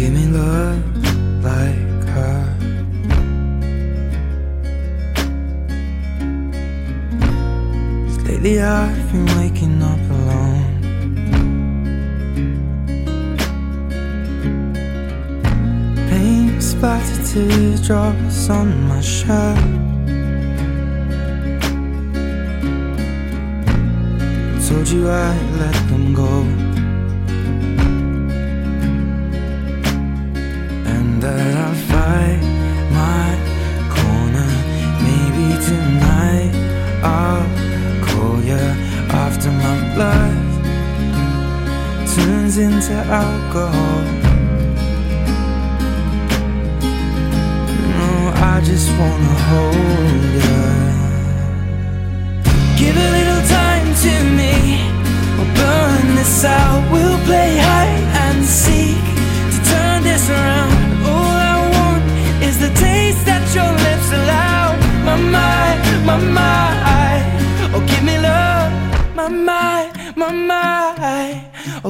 Give me love like her. Lately I've been waking up alone. Pain splattered teardrops on my shirt. told you I'd let them go. into alcohol. No, I just wanna hold you. Give a little time to me. We'll burn this out. We'll play hide and seek.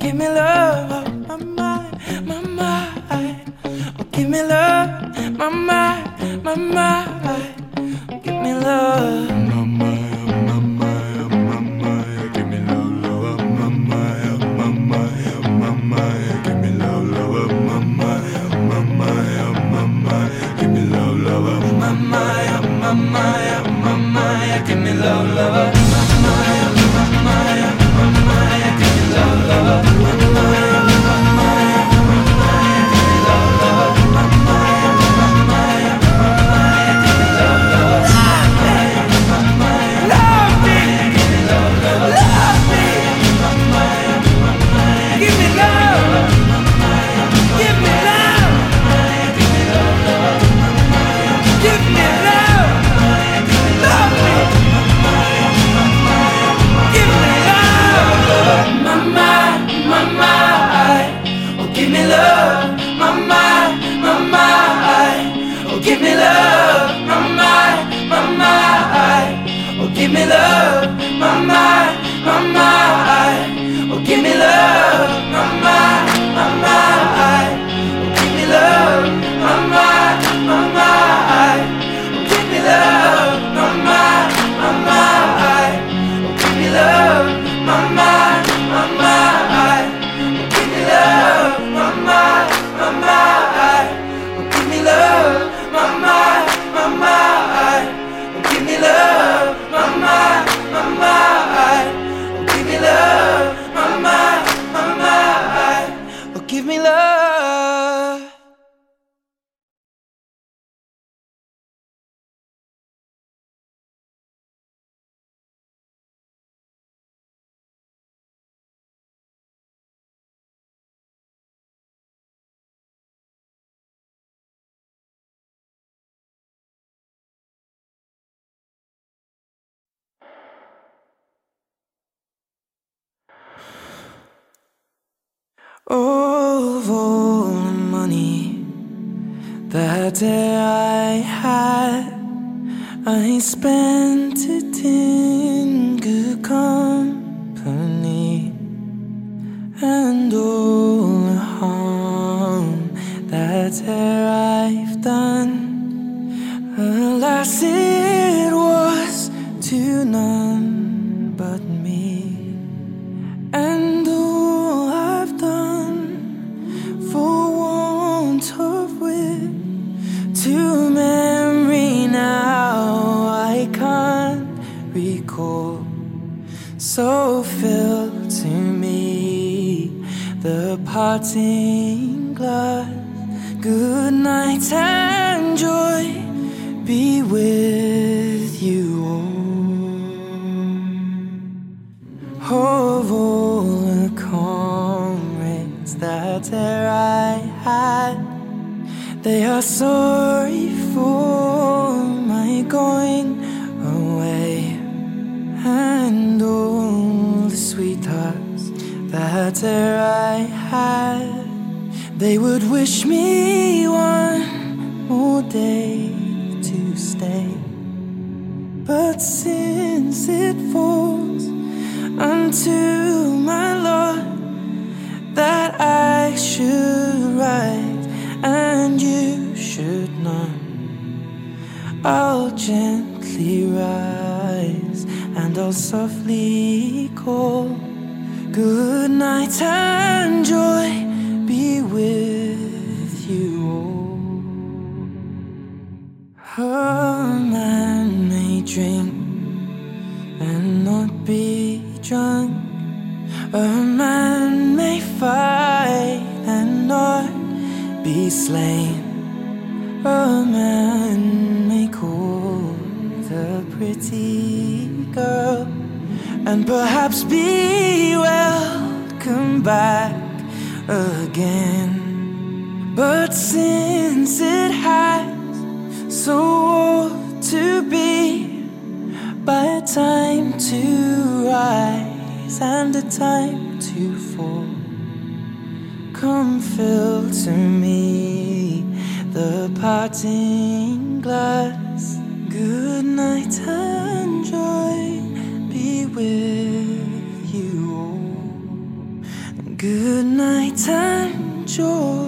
give me love, my mind, my mind. Give me love, my mind, my mind. Give me love. give me love, my, my, my, my. Oh, give me love. Of all the money that I had, I spent it in parting glass. Good night and joy be with you all of all the comrades that e'er I had, they are sorry for my going e'er I had, they would wish me one more day to stay. But since it falls unto my Lord that I should rise and you should not. I'll gently rise and I'll softly call. Good night and joy be with you all. A man may drink and not be drunk. A man may fight and not be slain. A man may call the pretty girl and perhaps be welcome back again. But since it has so to be by a time to rise and a time to fall. Come fill to me the parting glass. Good night and joy with you. Good night and joy.